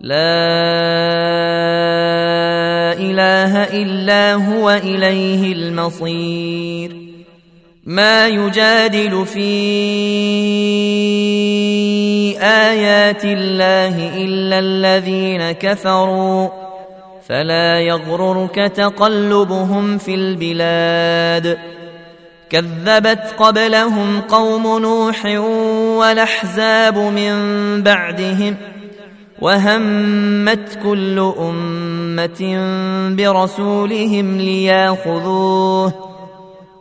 لا إله إلا هو إليه المصير. ما يجادل في آيات الله إلا الذين كفروا. فلا يغررك تقلبهم في البلاد. كذبت قبلهم قوم نوح والأحزاب من بعدهم. وهمت كل أمة برسولهم ليأخذوه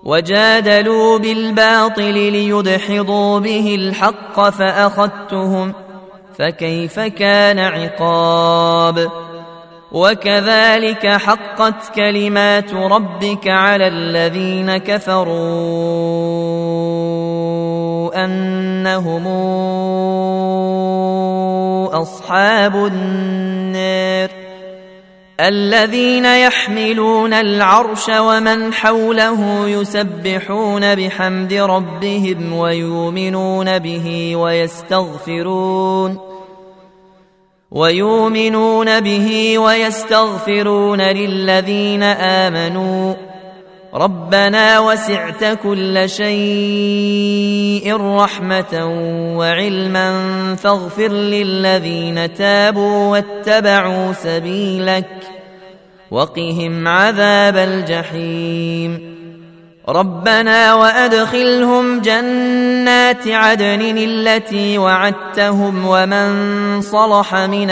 وجادلوا بالباطل ليدحضوا به الحق فأخذتهم فكيف كان عقاب وكذلك حقت كلمات ربك على الذين كفروا أنهم أصحاب النار الذين يحملون العرش ومن حوله يسبحون بحمد ربهم ويؤمنون به ويستغفرون ويؤمنون به ويستغفرون للذين آمنوا ربنا وسعت كل شيء رحمة وعلما فاغفر للذين تابوا واتبعوا سبيلك وقهم عذاب الجحيم. ربنا وأدخلهم جنات عدن التي وعدتهم ومن صلح من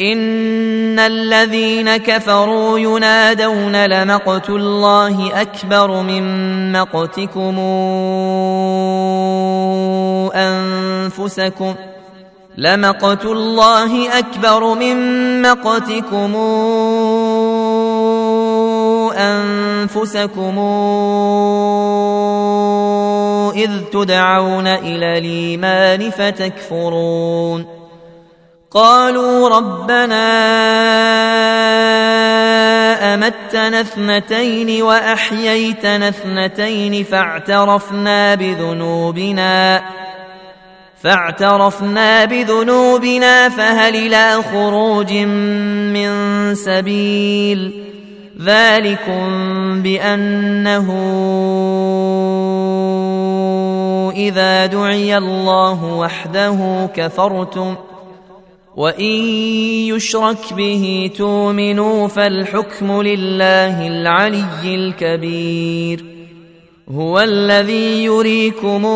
ان الذين كفروا ينادون لمقت الله اكبر من مقتكم انفسكم لمقت الله اكبر من مقتكم انفسكم إذ تدعون إلى الإيمان فتكفرون قالوا ربنا أمتنا اثنتين وأحييتنا اثنتين فاعترفنا بذنوبنا فاعترفنا بذنوبنا فهل إلى خروج من سبيل؟ ذلكم بأنه إذا دعي الله وحده كفرتم وإن يشرك به تؤمنوا فالحكم لله العلي الكبير هو الذي يريكم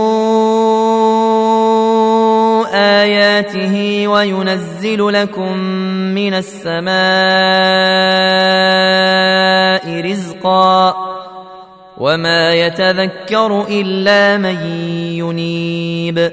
آياته وينزل لكم من السماء رزقاً وما يتذكر الا من ينيب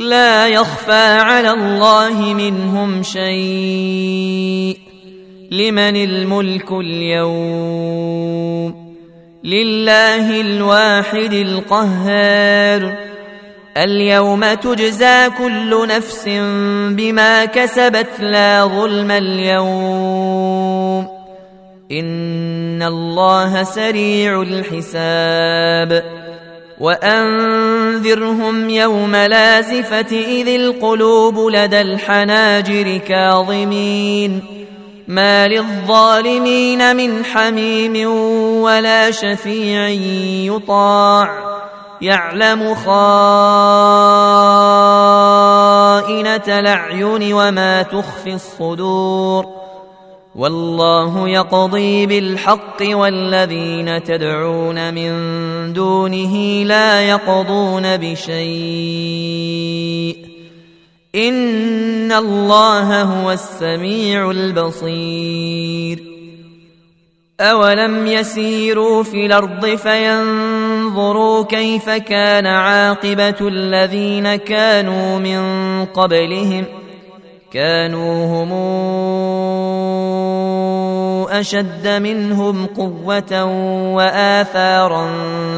لا يخفى على الله منهم شيء. لمن الملك اليوم؟ لله الواحد القهار. اليوم تجزى كل نفس بما كسبت لا ظلم اليوم. إن الله سريع الحساب. وأنذرهم يوم لازفة إذ القلوب لدى الحناجر كاظمين. ما للظالمين من حميم ولا شفيع يطاع. يعلم خائنة الأعين وما تخفي الصدور. والله يقضي بالحق والذين تدعون من دونه لا يقضون بشيء. إن الله هو السميع البصير. اولم يسيروا في الأرض فينظروا كيف كان عاقبه الذين كانوا من قبلهم كانوا هم أشد منهم قوة وآثارا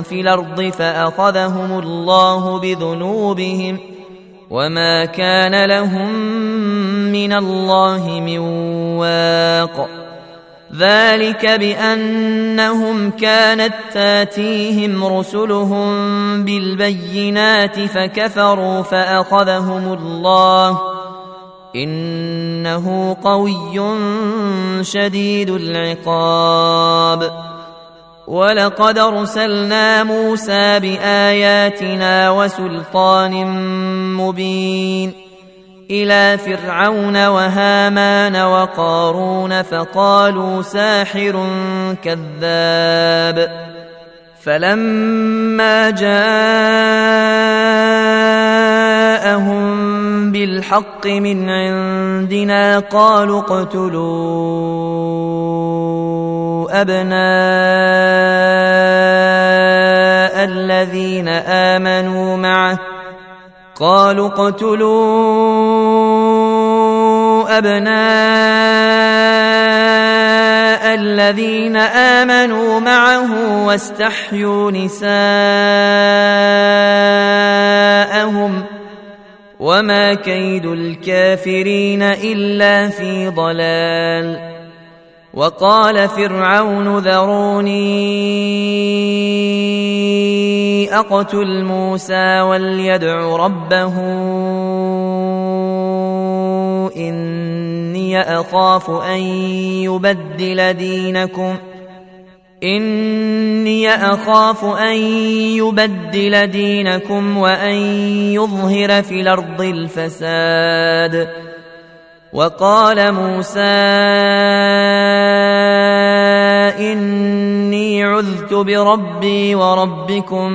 في الأرض فأخذهم الله بذنوبهم وما كان لهم من الله من واق ذلك بأنهم كانت تاتيهم رسلهم بالبينات فكفروا فأخذهم الله إنه قوي شديد العقاب. ولقد أرسلنا موسى بآياتنا وسلطان مبين إلى فرعون وهامان وقارون فقالوا ساحر كذاب. فلما جاءهم بالحق من عندنا قالوا اقتلوا أبناء الذين آمنوا معه. قالوا اقتلوا أبناء الذين آمنوا معه واستحيوا نساءهم وما كيد الكافرين الا في ضلال وقال فرعون ذروني اقتل موسى وليدع ربه اني اخاف ان يبدل دينكم إني أخاف أن يبدل دينكم وأن يظهر في الأرض الفساد. وقال موسى إني عذت بربي وربكم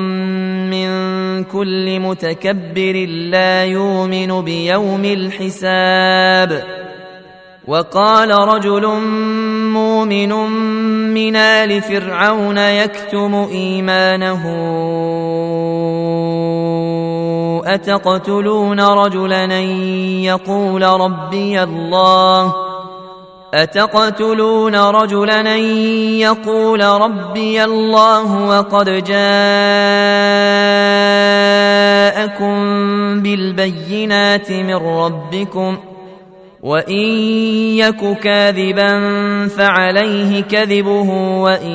من كل متكبر لا يؤمن بيوم الحساب. وقال رجل مؤمن من آل فرعون يكتم إيمانه. أتقتلون رجلا يقول ربي الله؟ أتقتلون رجلا يقول ربي الله وقد جاءكم بالبينات من ربكم؟ وان يك كاذبا فعليه كذبه وان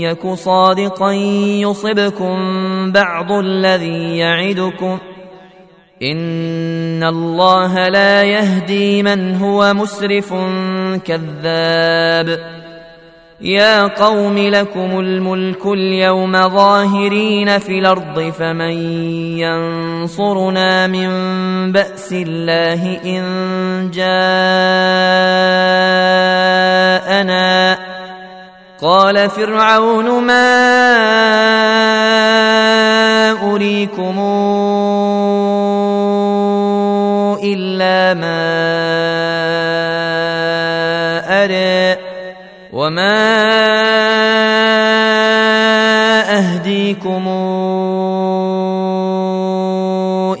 يك صادقا يصبكم بعض الذي يعدكم ان الله لا يهدي من هو مسرف كذاب يا قوم لكم الملك اليوم ظاهرين في الأرض فمن ينصرنا من بأس الله إن جاءنا قال فرعون ما أريكم إلا ما أرى وما اهديكم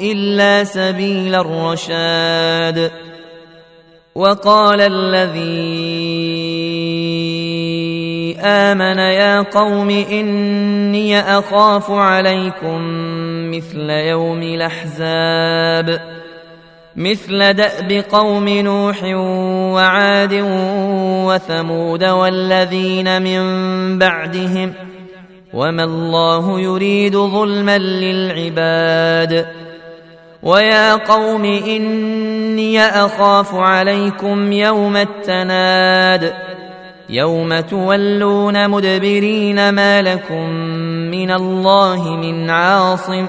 الا سبيل الرشاد وقال الذي امن يا قوم اني اخاف عليكم مثل يوم الاحزاب مثل دأب قوم نوح وعاد وثمود والذين من بعدهم وما الله يريد ظلما للعباد ويا قوم إني أخاف عليكم يوم التناد يوم تولون مدبرين ما لكم من الله من عاصم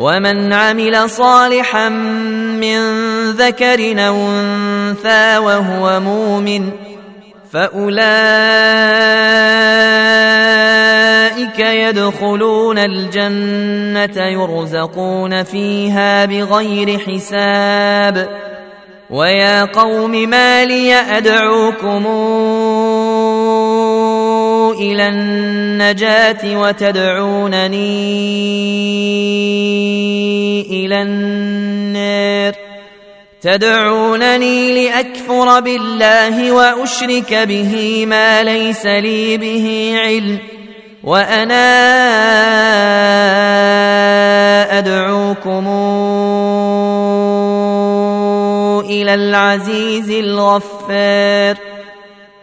ومن عمل صالحا من ذكر أو أنثى وهو مؤمن فأولئك يدخلون الجنة يرزقون فيها بغير حساب. ويا قوم ما لي أدعوكم إلى النجاة وتدعونني إلى النار. تدعونني لأكفر بالله وأشرك به ما ليس لي به علم وأنا أدعوكم إلى العزيز الغفار.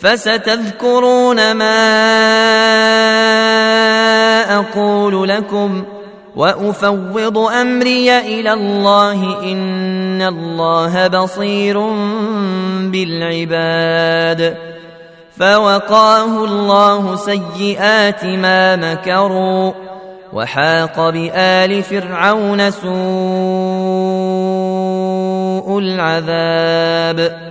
فستذكرون ما أقول لكم وأفوض أمري إلى الله إن الله بصير بالعباد فوقاه الله سيئات ما مكروا وحاق بآل فرعون سوء العذاب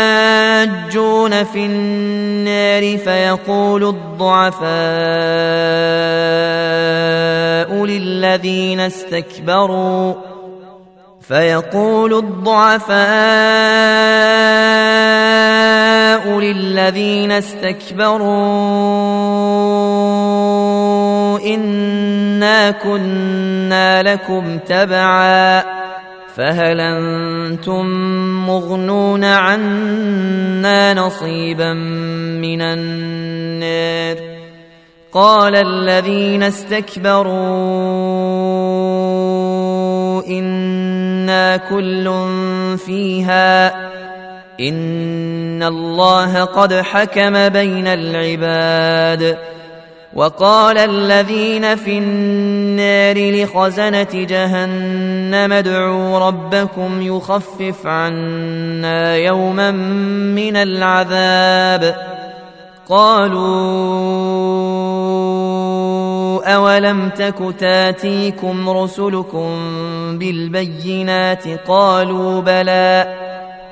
يجادلون في النار فيقول الضعفاء للذين استكبروا فيقول الضعفاء للذين استكبروا إنا كنا لكم تبعا. فهل أنتم مغنون عنا نصيبا من النار؟ قال الذين استكبروا إنا كل فيها إن الله قد حكم بين العباد. وقال الذين في النار لخزنة جهنم ادعوا ربكم يخفف عنا يوما من العذاب. قالوا أولم تك تاتيكم رسلكم بالبينات؟ قالوا بلى.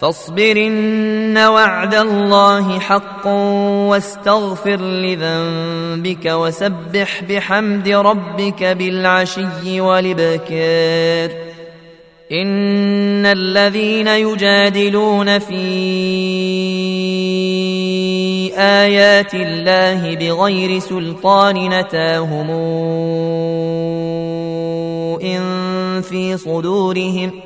فاصبر إن وعد الله حق واستغفر لذنبك وسبح بحمد ربك بالعشي والإبكار. إن الذين يجادلون في آيات الله بغير سلطان نتاهم إن في صدورهم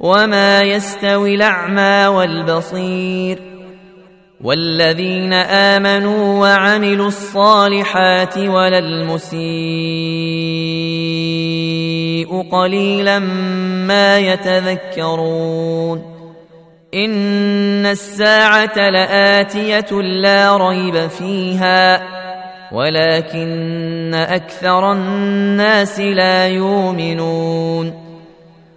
وما يستوي الاعمى والبصير والذين امنوا وعملوا الصالحات ولا المسيء قليلا ما يتذكرون ان الساعة لاتيه لا ريب فيها ولكن أكثر الناس لا يؤمنون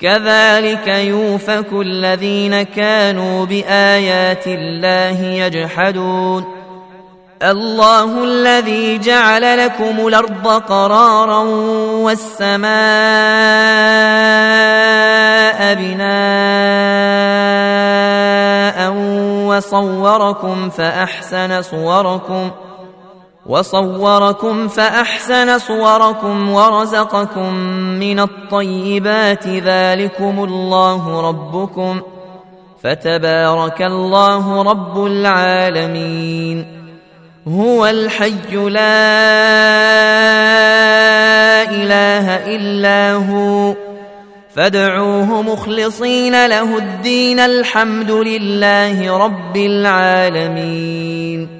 كذلك يوفك الذين كانوا بآيات الله يجحدون. الله الذي جعل لكم الأرض قرارا والسماء بناء وصوركم فأحسن صوركم وصوركم فأحسن صوركم ورزقكم من الطيبات ذلكم الله ربكم فتبارك الله رب العالمين هو الحي لا إله إلا هو فادعوه مخلصين له الدين الحمد لله رب العالمين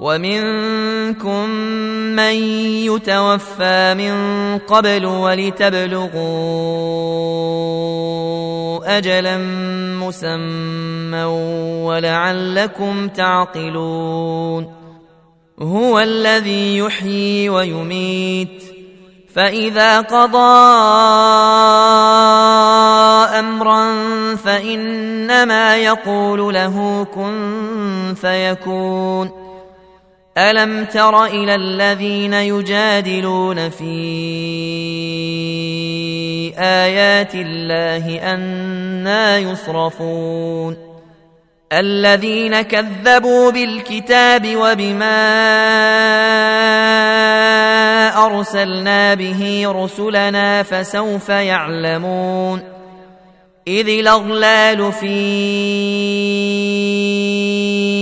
ومنكم من يتوفى من قبل ولتبلغوا أجلا مسمى ولعلكم تعقلون هو الذي يحيي ويميت فإذا قضى أمرا فإنما يقول له كن فيكون ألم تر إلى الذين يجادلون في آيات الله أنا يصرفون؟ الذين كذبوا بالكتاب وبما أرسلنا به رسلنا فسوف يعلمون؟ إذ الأغلال في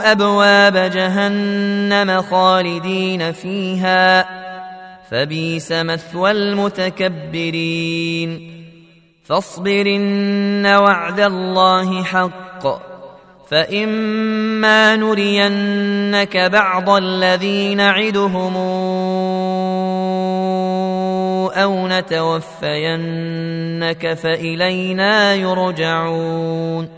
أبواب جهنم خالدين فيها فبيس مثوى المتكبرين. فاصبر إن وعد الله حق. فإما نرينك بعض الذي نعدهم أو نتوفينك فإلينا يرجعون.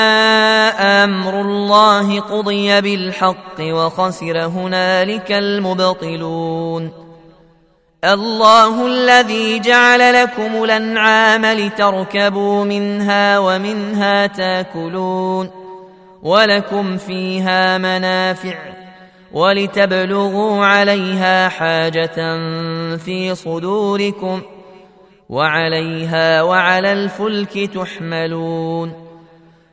أمر الله قضي بالحق وخسر هنالك المبطلون الله الذي جعل لكم الانعام لتركبوا منها ومنها تاكلون ولكم فيها منافع ولتبلغوا عليها حاجة في صدوركم وعليها وعلى الفلك تحملون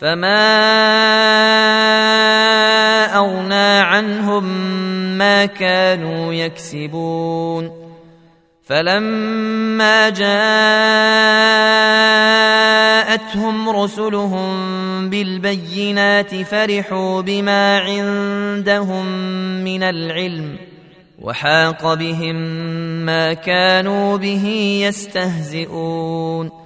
فما اغنى عنهم ما كانوا يكسبون فلما جاء جاءتهم رسلهم بالبينات فرحوا بما عندهم من العلم وحاق بهم ما كانوا به يستهزئون